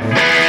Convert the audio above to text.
Yeah.